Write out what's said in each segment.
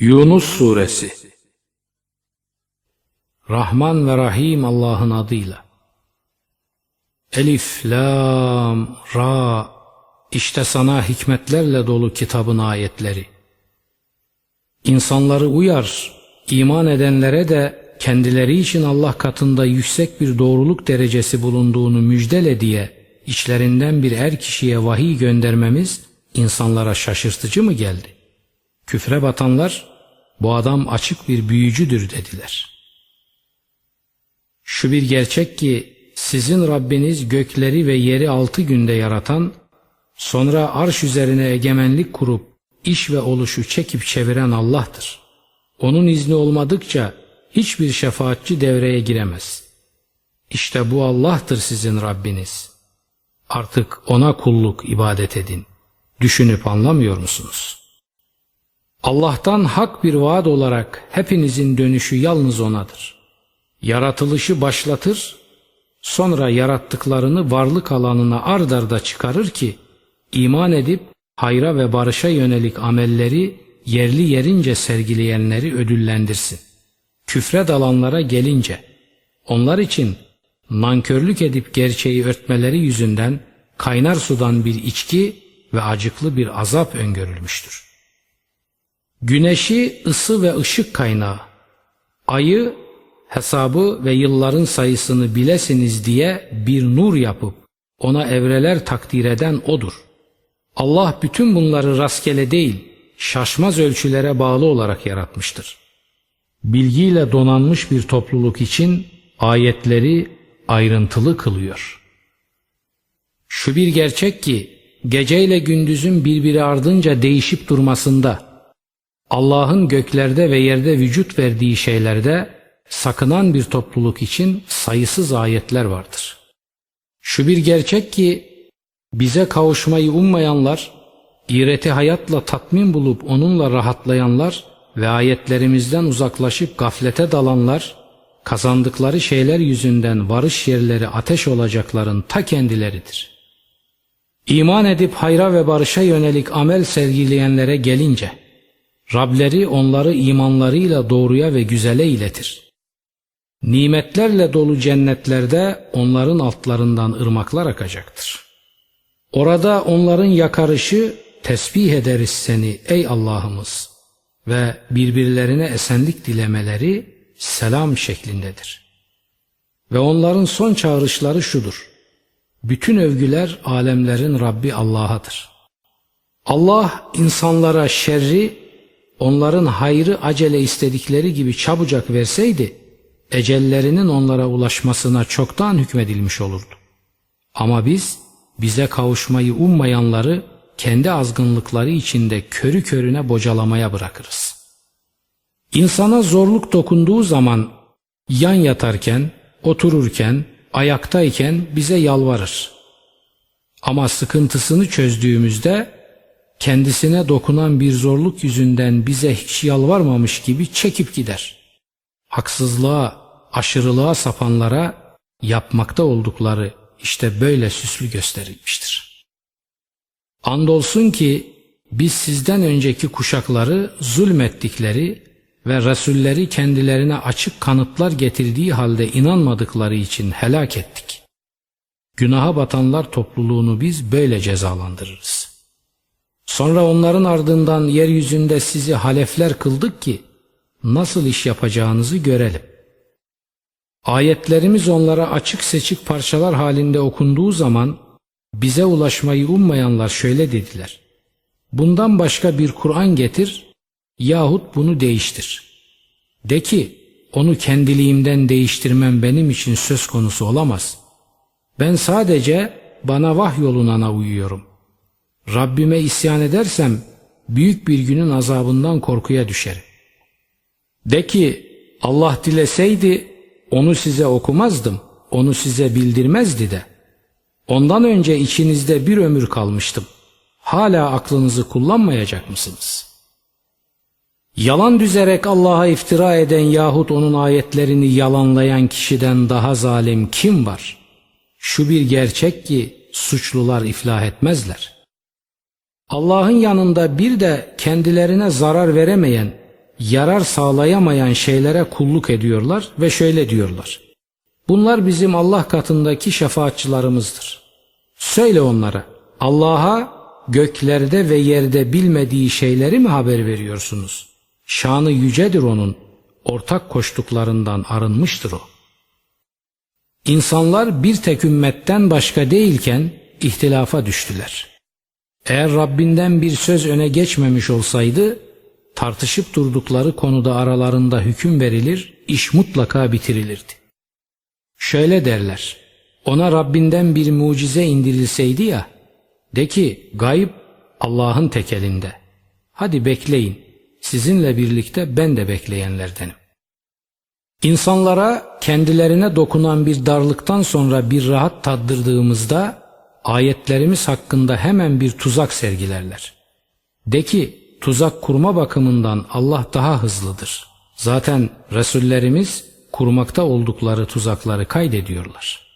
Yunus Suresi Rahman ve Rahim Allah'ın adıyla Elif, Lam, Ra İşte sana hikmetlerle dolu kitabın ayetleri. İnsanları uyar, iman edenlere de kendileri için Allah katında yüksek bir doğruluk derecesi bulunduğunu müjdele diye içlerinden bir er kişiye vahiy göndermemiz insanlara şaşırtıcı mı geldi? Küfre batanlar bu adam açık bir büyücüdür dediler. Şu bir gerçek ki sizin Rabbiniz gökleri ve yeri altı günde yaratan, sonra arş üzerine egemenlik kurup iş ve oluşu çekip çeviren Allah'tır. Onun izni olmadıkça hiçbir şefaatçi devreye giremez. İşte bu Allah'tır sizin Rabbiniz. Artık ona kulluk ibadet edin. Düşünüp anlamıyor musunuz? Allah'tan hak bir vaat olarak hepinizin dönüşü yalnız O'nadır. Yaratılışı başlatır, sonra yarattıklarını varlık alanına ard arda çıkarır ki, iman edip hayra ve barışa yönelik amelleri yerli yerince sergileyenleri ödüllendirsin. Küfre dalanlara gelince, onlar için nankörlük edip gerçeği örtmeleri yüzünden kaynar sudan bir içki ve acıklı bir azap öngörülmüştür. Güneşi ısı ve ışık kaynağı, ayı hesabı ve yılların sayısını bilesiniz diye bir nur yapıp ona evreler takdir eden O'dur. Allah bütün bunları rastgele değil, şaşmaz ölçülere bağlı olarak yaratmıştır. Bilgiyle donanmış bir topluluk için ayetleri ayrıntılı kılıyor. Şu bir gerçek ki geceyle gündüzün birbiri ardınca değişip durmasında Allah'ın göklerde ve yerde vücut verdiği şeylerde sakınan bir topluluk için sayısız ayetler vardır. Şu bir gerçek ki bize kavuşmayı ummayanlar, ireti hayatla tatmin bulup onunla rahatlayanlar ve ayetlerimizden uzaklaşıp gaflete dalanlar, kazandıkları şeyler yüzünden varış yerleri ateş olacakların ta kendileridir. İman edip hayra ve barışa yönelik amel sergileyenlere gelince, Rableri onları imanlarıyla doğruya ve güzele iletir. Nimetlerle dolu cennetlerde onların altlarından ırmaklar akacaktır. Orada onların yakarışı tesbih ederiz seni ey Allah'ımız ve birbirlerine esenlik dilemeleri selam şeklindedir. Ve onların son çağrışları şudur. Bütün övgüler alemlerin Rabbi Allah'adır. Allah insanlara şerri onların hayrı acele istedikleri gibi çabucak verseydi, ecellerinin onlara ulaşmasına çoktan hükmedilmiş olurdu. Ama biz, bize kavuşmayı ummayanları kendi azgınlıkları içinde körü körüne bocalamaya bırakırız. İnsana zorluk dokunduğu zaman yan yatarken, otururken, ayaktayken bize yalvarır. Ama sıkıntısını çözdüğümüzde kendisine dokunan bir zorluk yüzünden bize hiç yalvarmamış gibi çekip gider. Haksızlığa, aşırılığa sapanlara yapmakta oldukları işte böyle süslü gösterilmiştir. Andolsun ki biz sizden önceki kuşakları zulmettikleri ve Resulleri kendilerine açık kanıtlar getirdiği halde inanmadıkları için helak ettik. Günaha batanlar topluluğunu biz böyle cezalandırırız. Sonra onların ardından yeryüzünde sizi halefler kıldık ki nasıl iş yapacağınızı görelim. Ayetlerimiz onlara açık seçik parçalar halinde okunduğu zaman bize ulaşmayı ummayanlar şöyle dediler. Bundan başka bir Kur'an getir yahut bunu değiştir. De ki onu kendiliğimden değiştirmem benim için söz konusu olamaz. Ben sadece bana vahyolunana uyuyorum. Rabbime isyan edersem büyük bir günün azabından korkuya düşerim. De ki Allah dileseydi onu size okumazdım, onu size bildirmezdi de. Ondan önce içinizde bir ömür kalmıştım. Hala aklınızı kullanmayacak mısınız? Yalan düzerek Allah'a iftira eden yahut onun ayetlerini yalanlayan kişiden daha zalim kim var? Şu bir gerçek ki suçlular iflah etmezler.'' Allah'ın yanında bir de kendilerine zarar veremeyen yarar sağlayamayan şeylere kulluk ediyorlar ve şöyle diyorlar. Bunlar bizim Allah katındaki şefaatçılarımızdır. Söyle onlara Allah'a göklerde ve yerde bilmediği şeyleri mi haber veriyorsunuz? Şanı yücedir onun, ortak koştuklarından arınmıştır o. İnsanlar bir tek ümmetten başka değilken ihtilafa düştüler. Eğer Rabbinden bir söz öne geçmemiş olsaydı, tartışıp durdukları konuda aralarında hüküm verilir, iş mutlaka bitirilirdi. Şöyle derler, ona Rabbinden bir mucize indirilseydi ya, de ki gayb Allah'ın tekelinde. Hadi bekleyin, sizinle birlikte ben de bekleyenlerdenim. İnsanlara kendilerine dokunan bir darlıktan sonra bir rahat tattırdığımızda ayetlerimiz hakkında hemen bir tuzak sergilerler. De ki tuzak kurma bakımından Allah daha hızlıdır. Zaten Resullerimiz kurmakta oldukları tuzakları kaydediyorlar.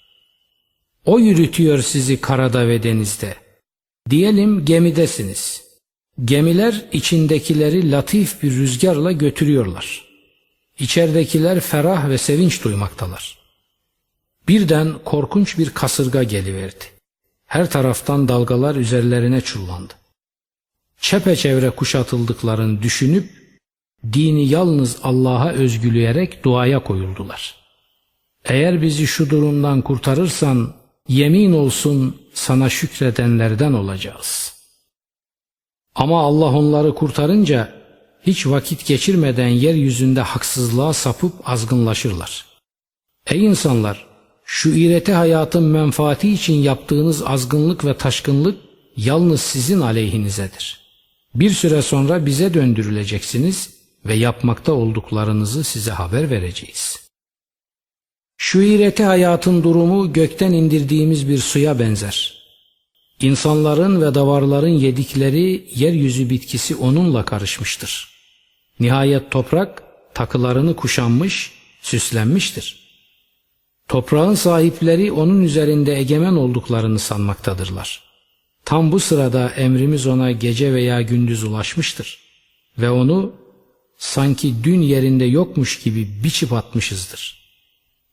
O yürütüyor sizi karada ve denizde. Diyelim gemidesiniz. Gemiler içindekileri latif bir rüzgarla götürüyorlar. İçeridekiler ferah ve sevinç duymaktalar. Birden korkunç bir kasırga geliverdi. Her taraftan dalgalar üzerlerine çullandı. Çepeçevre kuşatıldıklarını düşünüp dini yalnız Allah'a özgüleyerek duaya koyuldular. Eğer bizi şu durumdan kurtarırsan yemin olsun sana şükredenlerden olacağız. Ama Allah onları kurtarınca hiç vakit geçirmeden yeryüzünde haksızlığa sapıp azgınlaşırlar. Ey insanlar! Şu iğreti hayatın menfaati için yaptığınız azgınlık ve taşkınlık yalnız sizin aleyhinizedir. Bir süre sonra bize döndürüleceksiniz ve yapmakta olduklarınızı size haber vereceğiz. Şu iğreti hayatın durumu gökten indirdiğimiz bir suya benzer. İnsanların ve davarların yedikleri yeryüzü bitkisi onunla karışmıştır. Nihayet toprak takılarını kuşanmış, süslenmiştir. Toprağın sahipleri onun üzerinde egemen olduklarını sanmaktadırlar. Tam bu sırada emrimiz ona gece veya gündüz ulaşmıştır ve onu sanki dün yerinde yokmuş gibi biçip atmışızdır.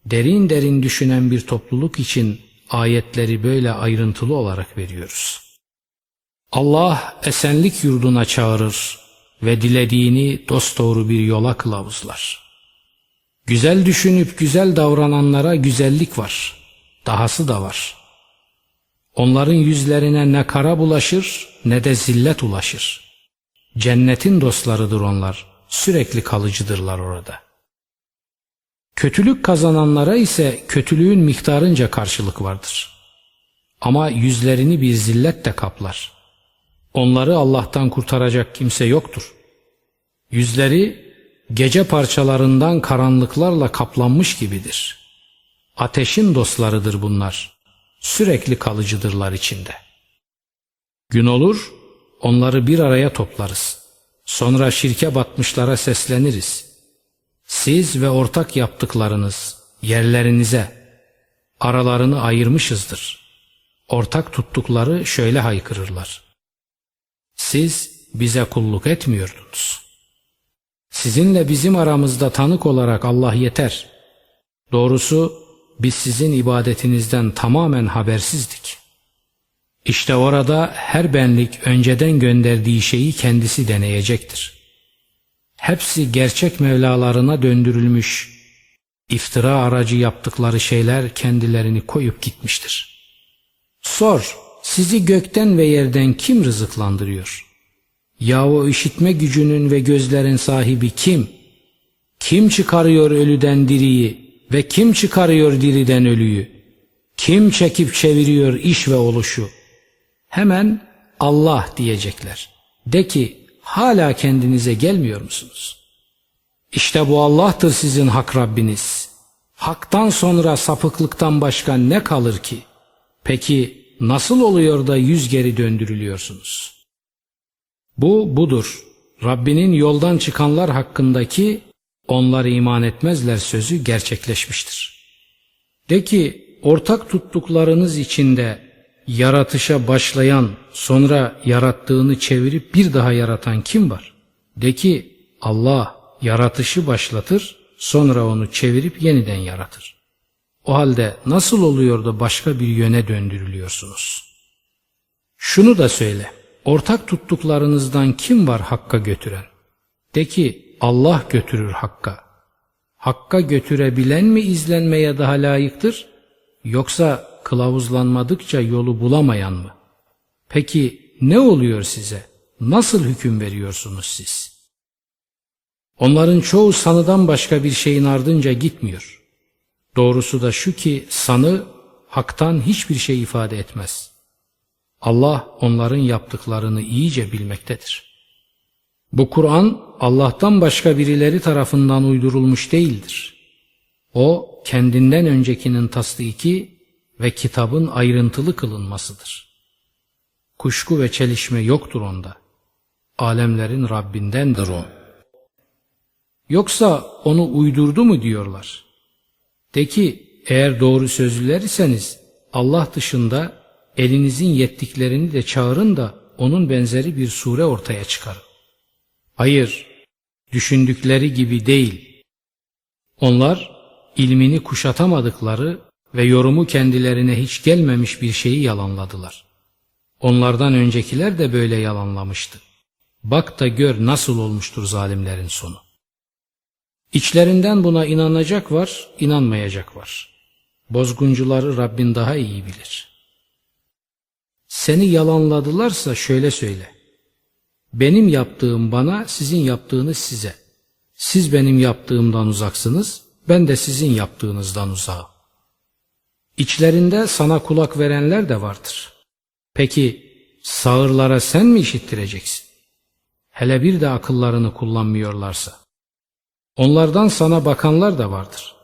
Derin derin düşünen bir topluluk için ayetleri böyle ayrıntılı olarak veriyoruz. Allah esenlik yurduna çağırır ve dilediğini dosdoğru bir yola kılavuzlar. Güzel düşünüp güzel davrananlara güzellik var, dahası da var. Onların yüzlerine ne kara bulaşır ne de zillet ulaşır. Cennetin dostlarıdır onlar, sürekli kalıcıdırlar orada. Kötülük kazananlara ise kötülüğün miktarınca karşılık vardır. Ama yüzlerini bir zillet de kaplar. Onları Allah'tan kurtaracak kimse yoktur. Yüzleri gece parçalarından karanlıklarla kaplanmış gibidir. Ateşin dostlarıdır bunlar. Sürekli kalıcıdırlar içinde. Gün olur, onları bir araya toplarız. Sonra şirke batmışlara sesleniriz. Siz ve ortak yaptıklarınız yerlerinize aralarını ayırmışızdır. Ortak tuttukları şöyle haykırırlar. Siz bize kulluk etmiyordunuz. Sizinle bizim aramızda tanık olarak Allah yeter. Doğrusu biz sizin ibadetinizden tamamen habersizdik. İşte orada her benlik önceden gönderdiği şeyi kendisi deneyecektir. Hepsi gerçek Mevlalarına döndürülmüş, iftira aracı yaptıkları şeyler kendilerini koyup gitmiştir. Sor, sizi gökten ve yerden kim rızıklandırıyor? Yahu işitme gücünün ve gözlerin sahibi kim? Kim çıkarıyor ölüden diriyi ve kim çıkarıyor diriden ölüyü? Kim çekip çeviriyor iş ve oluşu? Hemen Allah diyecekler. De ki hala kendinize gelmiyor musunuz? İşte bu Allah'tır sizin hak Rabbiniz. Haktan sonra sapıklıktan başka ne kalır ki? Peki nasıl oluyor da yüz geri döndürülüyorsunuz? Bu budur. Rabbinin yoldan çıkanlar hakkındaki onlar iman etmezler sözü gerçekleşmiştir. De ki ortak tuttuklarınız içinde yaratışa başlayan sonra yarattığını çevirip bir daha yaratan kim var? De ki Allah yaratışı başlatır, sonra onu çevirip yeniden yaratır. O halde nasıl oluyor da başka bir yöne döndürülüyorsunuz? Şunu da söyle, ortak tuttuklarınızdan kim var Hakk'a götüren? De ki Allah götürür Hakk'a. Hakka götürebilen mi izlenmeye daha layıktır? Yoksa kılavuzlanmadıkça yolu bulamayan mı? Peki ne oluyor size? Nasıl hüküm veriyorsunuz siz? Onların çoğu sanıdan başka bir şeyin ardınca gitmiyor. Doğrusu da şu ki sanı haktan hiçbir şey ifade etmez. Allah onların yaptıklarını iyice bilmektedir. Bu Kur'an Allah'tan başka birileri tarafından uydurulmuş değildir. O kendinden öncekinin tasdiki ve kitabın ayrıntılı kılınmasıdır. Kuşku ve çelişme yoktur onda. Alemlerin Rabbindendir o. Yoksa onu uydurdu mu diyorlar. De ki eğer doğru sözlüler iseniz Allah dışında elinizin yettiklerini de çağırın da onun benzeri bir sure ortaya çıkarın. Hayır, düşündükleri gibi değil. Onlar ilmini kuşatamadıkları ve yorumu kendilerine hiç gelmemiş bir şeyi yalanladılar. Onlardan öncekiler de böyle yalanlamıştı. Bak da gör nasıl olmuştur zalimlerin sonu. İçlerinden buna inanacak var, inanmayacak var. Bozguncuları Rabbin daha iyi bilir. Seni yalanladılarsa şöyle söyle. Benim yaptığım bana, sizin yaptığınız size. Siz benim yaptığımdan uzaksınız, ben de sizin yaptığınızdan uzağım. İçlerinde sana kulak verenler de vardır. Peki sağırlara sen mi işittireceksin? Hele bir de akıllarını kullanmıyorlarsa. Onlardan sana bakanlar da vardır.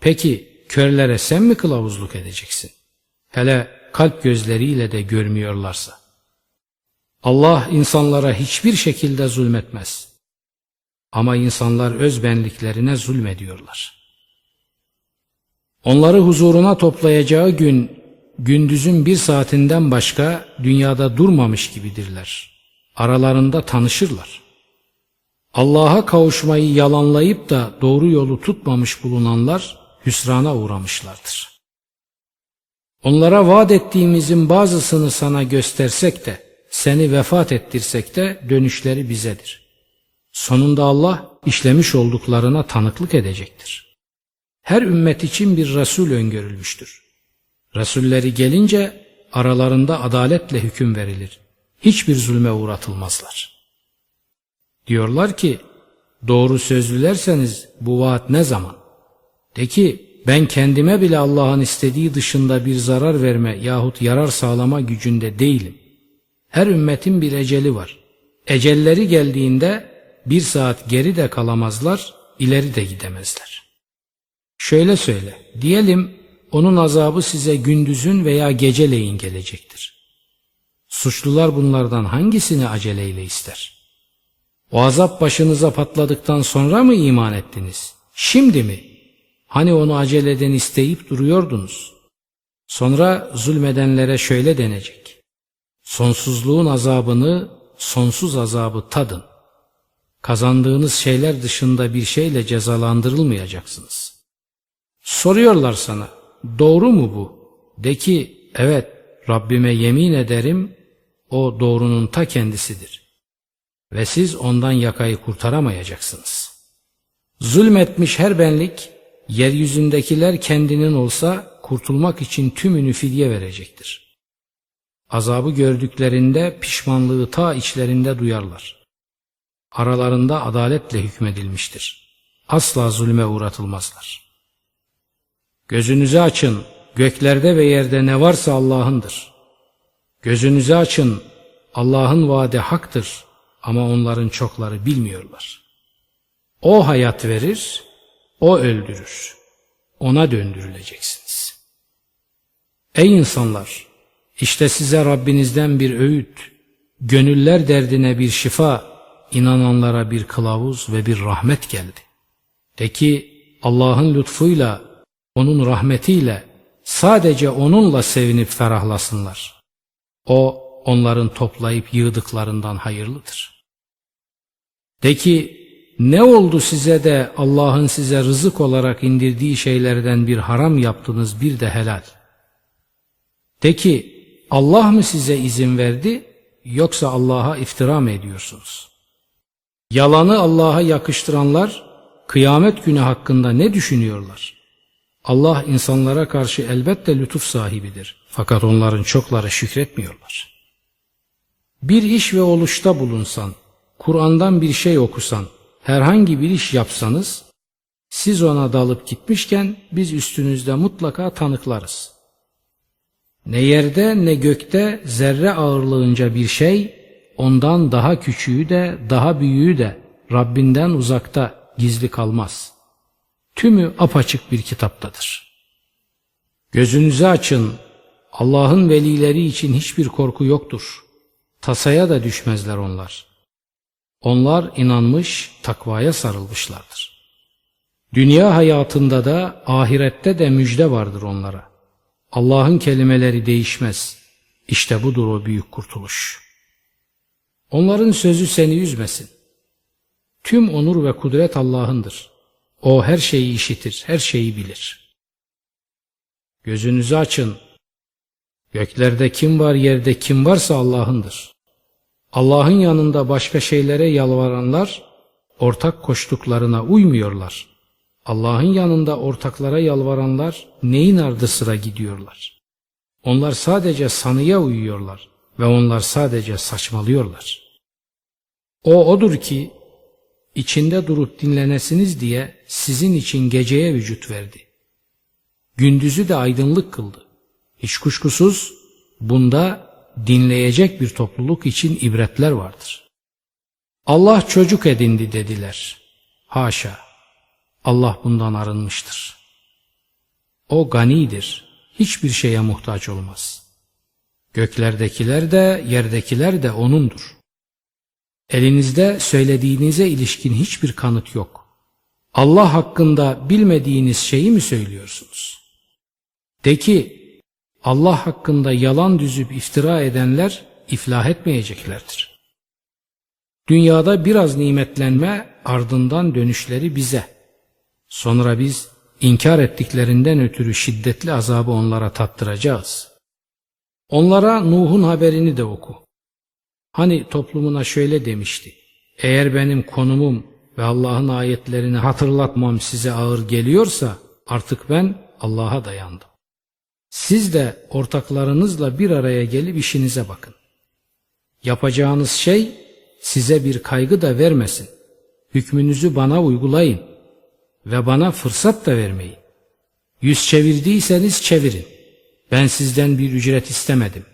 Peki körlere sen mi kılavuzluk edeceksin? Hele kalp gözleriyle de görmüyorlarsa. Allah insanlara hiçbir şekilde zulmetmez. Ama insanlar öz benliklerine zulmediyorlar. Onları huzuruna toplayacağı gün gündüzün bir saatinden başka dünyada durmamış gibidirler. Aralarında tanışırlar. Allah'a kavuşmayı yalanlayıp da doğru yolu tutmamış bulunanlar hüsrana uğramışlardır. Onlara vaat ettiğimizin bazısını sana göstersek de seni vefat ettirsek de dönüşleri bizedir. Sonunda Allah işlemiş olduklarına tanıklık edecektir. Her ümmet için bir Resul öngörülmüştür. Resulleri gelince aralarında adaletle hüküm verilir. Hiçbir zulme uğratılmazlar. Diyorlar ki doğru sözlülerseniz bu vaat ne zaman? De ki ben kendime bile Allah'ın istediği dışında bir zarar verme yahut yarar sağlama gücünde değilim. Her ümmetin bir eceli var. Ecelleri geldiğinde bir saat geri de kalamazlar, ileri de gidemezler. Şöyle söyle, diyelim onun azabı size gündüzün veya geceleyin gelecektir. Suçlular bunlardan hangisini aceleyle ister? O azap başınıza patladıktan sonra mı iman ettiniz? Şimdi mi? Hani onu aceleden isteyip duruyordunuz? Sonra zulmedenlere şöyle denecek. Sonsuzluğun azabını, sonsuz azabı tadın. Kazandığınız şeyler dışında bir şeyle cezalandırılmayacaksınız. Soruyorlar sana, doğru mu bu? De ki, evet Rabbime yemin ederim, o doğrunun ta kendisidir. Ve siz ondan yakayı kurtaramayacaksınız. Zulmetmiş her benlik, yeryüzündekiler kendinin olsa kurtulmak için tümünü fidye verecektir. Azabı gördüklerinde pişmanlığı ta içlerinde duyarlar. Aralarında adaletle hükmedilmiştir. Asla zulme uğratılmazlar. Gözünüzü açın, göklerde ve yerde ne varsa Allah'ındır. Gözünüzü açın, Allah'ın vaadi haktır ama onların çokları bilmiyorlar. O hayat verir, o öldürür. Ona döndürüleceksiniz. Ey insanlar! İşte size Rabbinizden bir öğüt, gönüller derdine bir şifa, inananlara bir kılavuz ve bir rahmet geldi. De ki Allah'ın lütfuyla, onun rahmetiyle, sadece onunla sevinip ferahlasınlar. O onların toplayıp yığdıklarından hayırlıdır. De ki ne oldu size de Allah'ın size rızık olarak indirdiği şeylerden bir haram yaptınız bir de helal? De ki Allah mı size izin verdi yoksa Allah'a iftira mı ediyorsunuz? Yalanı Allah'a yakıştıranlar kıyamet günü hakkında ne düşünüyorlar? Allah insanlara karşı elbette lütuf sahibidir. Fakat onların çokları şükretmiyorlar. Bir iş ve oluşta bulunsan, Kur'an'dan bir şey okusan, herhangi bir iş yapsanız, siz ona dalıp gitmişken biz üstünüzde mutlaka tanıklarız. Ne yerde ne gökte zerre ağırlığınca bir şey, ondan daha küçüğü de daha büyüğü de Rabbinden uzakta gizli kalmaz. Tümü apaçık bir kitaptadır. Gözünüzü açın, Allah'ın velileri için hiçbir korku yoktur. Tasaya da düşmezler onlar. Onlar inanmış, takvaya sarılmışlardır. Dünya hayatında da ahirette de müjde vardır onlara. Allah'ın kelimeleri değişmez. İşte budur o büyük kurtuluş. Onların sözü seni üzmesin. Tüm onur ve kudret Allah'ındır. O her şeyi işitir, her şeyi bilir. Gözünüzü açın. Göklerde kim var, yerde kim varsa Allah'ındır. Allah'ın yanında başka şeylere yalvaranlar ortak koştuklarına uymuyorlar. Allah'ın yanında ortaklara yalvaranlar neyin ardı sıra gidiyorlar. Onlar sadece sanıya uyuyorlar ve onlar sadece saçmalıyorlar. O odur ki içinde durup dinlenesiniz diye sizin için geceye vücut verdi. Gündüzü de aydınlık kıldı. Hiç kuşkusuz bunda dinleyecek bir topluluk için ibretler vardır. Allah çocuk edindi dediler. Haşa. Allah bundan arınmıştır. O ganidir. Hiçbir şeye muhtaç olmaz. Göklerdekiler de yerdekiler de O'nundur. Elinizde söylediğinize ilişkin hiçbir kanıt yok. Allah hakkında bilmediğiniz şeyi mi söylüyorsunuz? De ki Allah hakkında yalan düzüp iftira edenler iflah etmeyeceklerdir. Dünyada biraz nimetlenme ardından dönüşleri bize. Sonra biz inkar ettiklerinden ötürü şiddetli azabı onlara tattıracağız. Onlara Nuh'un haberini de oku. Hani toplumuna şöyle demişti. Eğer benim konumum ve Allah'ın ayetlerini hatırlatmam size ağır geliyorsa artık ben Allah'a dayandım. Siz de ortaklarınızla bir araya gelip işinize bakın. Yapacağınız şey size bir kaygı da vermesin. Hükmünüzü bana uygulayın ve bana fırsat da vermeyin. Yüz çevirdiyseniz çevirin. Ben sizden bir ücret istemedim.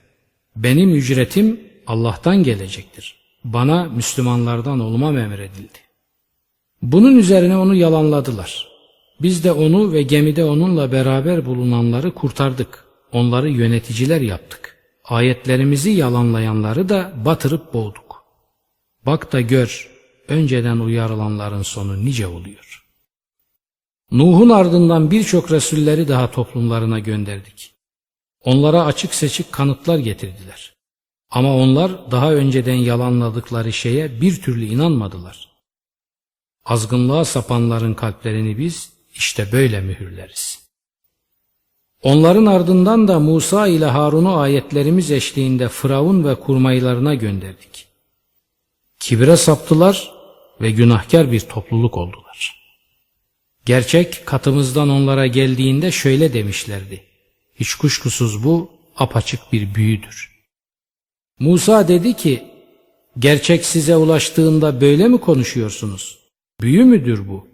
Benim ücretim Allah'tan gelecektir. Bana Müslümanlardan olmam emredildi. Bunun üzerine onu yalanladılar. Biz de onu ve gemide onunla beraber bulunanları kurtardık. Onları yöneticiler yaptık. Ayetlerimizi yalanlayanları da batırıp boğduk. Bak da gör, önceden uyarılanların sonu nice oluyor. Nuh'un ardından birçok Resulleri daha toplumlarına gönderdik. Onlara açık seçik kanıtlar getirdiler. Ama onlar daha önceden yalanladıkları şeye bir türlü inanmadılar. Azgınlığa sapanların kalplerini biz işte böyle mühürleriz. Onların ardından da Musa ile Harun'u ayetlerimiz eşliğinde Firavun ve kurmaylarına gönderdik. Kibre saptılar ve günahkar bir topluluk oldular. Gerçek katımızdan onlara geldiğinde şöyle demişlerdi. Hiç kuşkusuz bu apaçık bir büyüdür. Musa dedi ki, gerçek size ulaştığında böyle mi konuşuyorsunuz? Büyü müdür bu?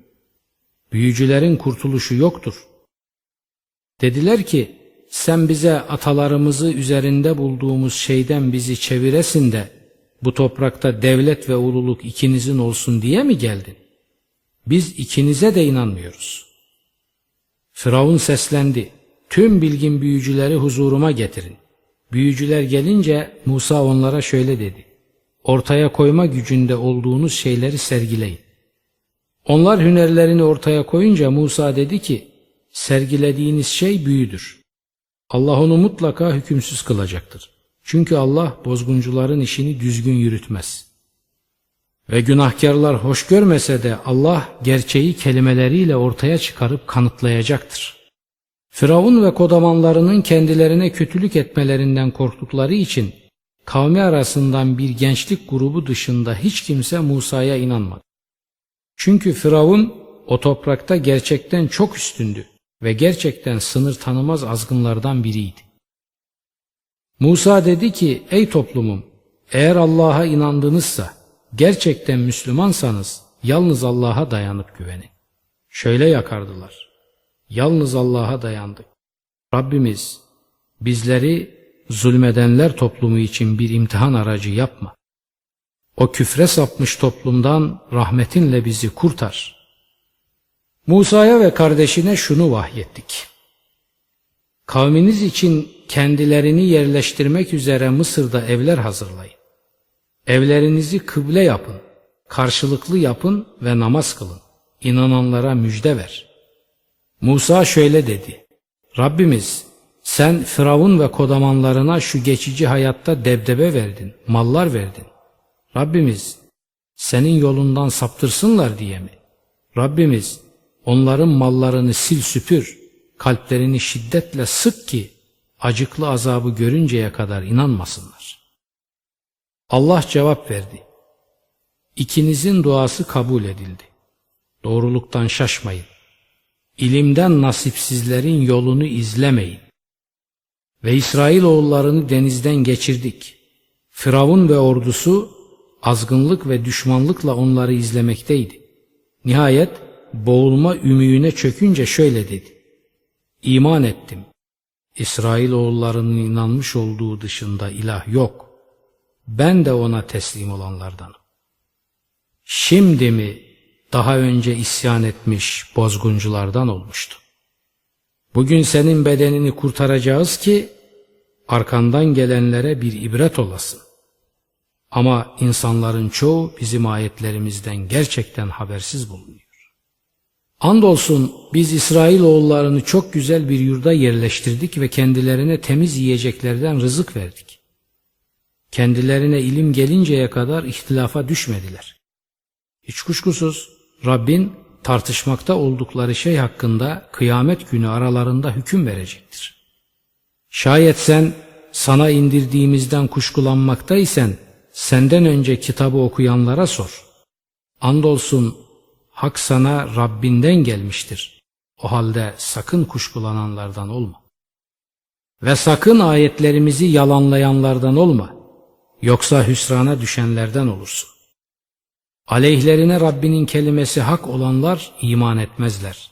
Büyücülerin kurtuluşu yoktur. Dediler ki, sen bize atalarımızı üzerinde bulduğumuz şeyden bizi çeviresin de, bu toprakta devlet ve ululuk ikinizin olsun diye mi geldin? Biz ikinize de inanmıyoruz. Firavun seslendi. Tüm bilgin büyücüleri huzuruma getirin. Büyücüler gelince Musa onlara şöyle dedi. Ortaya koyma gücünde olduğunuz şeyleri sergileyin. Onlar hünerlerini ortaya koyunca Musa dedi ki, sergilediğiniz şey büyüdür. Allah onu mutlaka hükümsüz kılacaktır. Çünkü Allah bozguncuların işini düzgün yürütmez. Ve günahkarlar hoş görmese de Allah gerçeği kelimeleriyle ortaya çıkarıp kanıtlayacaktır. Firavun ve kodamanlarının kendilerine kötülük etmelerinden korktukları için kavmi arasından bir gençlik grubu dışında hiç kimse Musa'ya inanmadı. Çünkü Firavun o toprakta gerçekten çok üstündü ve gerçekten sınır tanımaz azgınlardan biriydi. Musa dedi ki ey toplumum eğer Allah'a inandınızsa gerçekten Müslümansanız yalnız Allah'a dayanıp güvenin. Şöyle yakardılar. Yalnız Allah'a dayandık. Rabbimiz bizleri zulmedenler toplumu için bir imtihan aracı yapma. O küfre sapmış toplumdan rahmetinle bizi kurtar. Musa'ya ve kardeşine şunu vahyettik. Kavminiz için kendilerini yerleştirmek üzere Mısır'da evler hazırlayın. Evlerinizi kıble yapın, karşılıklı yapın ve namaz kılın. İnananlara müjde ver. Musa şöyle dedi. Rabbimiz sen Firavun ve kodamanlarına şu geçici hayatta debdebe verdin, mallar verdin. Rabbimiz senin yolundan saptırsınlar diye mi? Rabbimiz onların mallarını sil süpür, kalplerini şiddetle sık ki acıklı azabı görünceye kadar inanmasınlar. Allah cevap verdi. İkinizin duası kabul edildi. Doğruluktan şaşmayın. İlimden nasipsizlerin yolunu izlemeyin. Ve İsrailoğullarını denizden geçirdik. Firavun ve ordusu azgınlık ve düşmanlıkla onları izlemekteydi. Nihayet boğulma ümüğüne çökünce şöyle dedi. İman ettim. İsrailoğullarının inanmış olduğu dışında ilah yok. Ben de ona teslim olanlardanım. Şimdi mi daha önce isyan etmiş bozgunculardan olmuştu? Bugün senin bedenini kurtaracağız ki arkandan gelenlere bir ibret olasın. Ama insanların çoğu bizim ayetlerimizden gerçekten habersiz bulunuyor. Andolsun biz İsrail oğullarını çok güzel bir yurda yerleştirdik ve kendilerine temiz yiyeceklerden rızık verdik. Kendilerine ilim gelinceye kadar ihtilafa düşmediler. Hiç kuşkusuz Rabbin tartışmakta oldukları şey hakkında kıyamet günü aralarında hüküm verecektir. Şayet sen sana indirdiğimizden kuşkulanmaktaysen senden önce kitabı okuyanlara sor. Andolsun hak sana Rabbinden gelmiştir. O halde sakın kuşkulananlardan olma. Ve sakın ayetlerimizi yalanlayanlardan olma. Yoksa hüsrana düşenlerden olursun. Aleyhlerine Rabbinin kelimesi hak olanlar iman etmezler.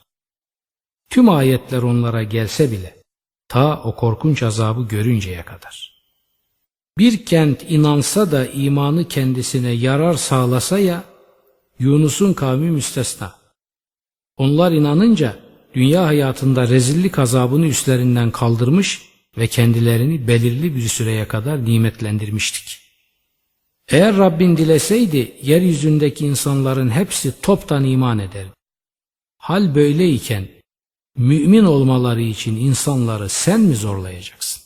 Tüm ayetler onlara gelse bile ta o korkunç azabı görünceye kadar. Bir kent inansa da imanı kendisine yarar sağlasa ya Yunus'un kavmi müstesna. Onlar inanınca dünya hayatında rezillik azabını üstlerinden kaldırmış ve kendilerini belirli bir süreye kadar nimetlendirmiştik. Eğer Rabbin dileseydi yeryüzündeki insanların hepsi toptan iman eder. Hal böyleyken mümin olmaları için insanları sen mi zorlayacaksın?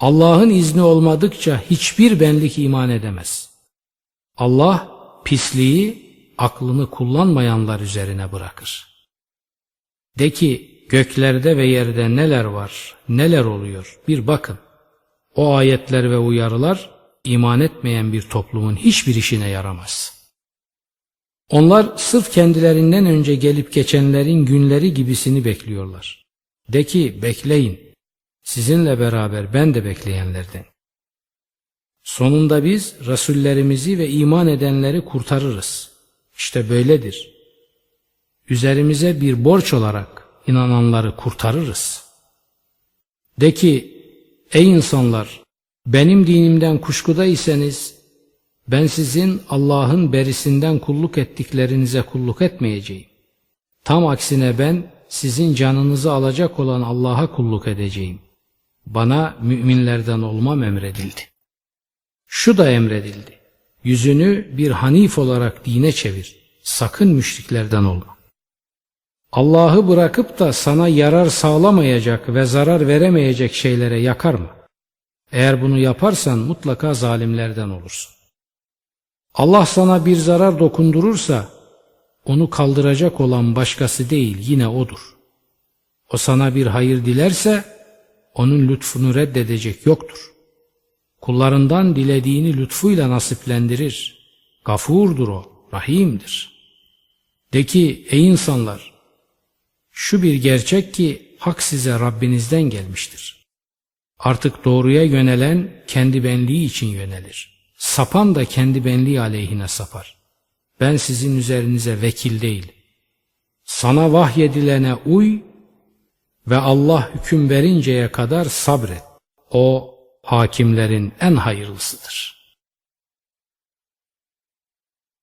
Allah'ın izni olmadıkça hiçbir benlik iman edemez. Allah pisliği aklını kullanmayanlar üzerine bırakır. De ki göklerde ve yerde neler var, neler oluyor bir bakın. O ayetler ve uyarılar iman etmeyen bir toplumun hiçbir işine yaramaz. Onlar sırf kendilerinden önce gelip geçenlerin günleri gibisini bekliyorlar. De ki bekleyin, sizinle beraber ben de bekleyenlerden. Sonunda biz Resullerimizi ve iman edenleri kurtarırız. İşte böyledir. Üzerimize bir borç olarak inananları kurtarırız. De ki, ey insanlar, benim dinimden kuşkudaysanız, ben sizin Allah'ın berisinden kulluk ettiklerinize kulluk etmeyeceğim. Tam aksine ben sizin canınızı alacak olan Allah'a kulluk edeceğim. Bana müminlerden olmam emredildi. Şu da emredildi. Yüzünü bir hanif olarak dine çevir. Sakın müşriklerden olma. Allah'ı bırakıp da sana yarar sağlamayacak ve zarar veremeyecek şeylere yakarma. Eğer bunu yaparsan mutlaka zalimlerden olursun. Allah sana bir zarar dokundurursa onu kaldıracak olan başkası değil yine odur. O sana bir hayır dilerse onun lütfunu reddedecek yoktur. Kullarından dilediğini lütfuyla nasiplendirir. Gafurdur o, rahimdir. De ki ey insanlar, şu bir gerçek ki hak size Rabbinizden gelmiştir. Artık doğruya yönelen kendi benliği için yönelir. Sapan da kendi benliği aleyhine sapar. Ben sizin üzerinize vekil değil. Sana vahyedilene uy ve Allah hüküm verinceye kadar sabret. O hakimlerin en hayırlısıdır.''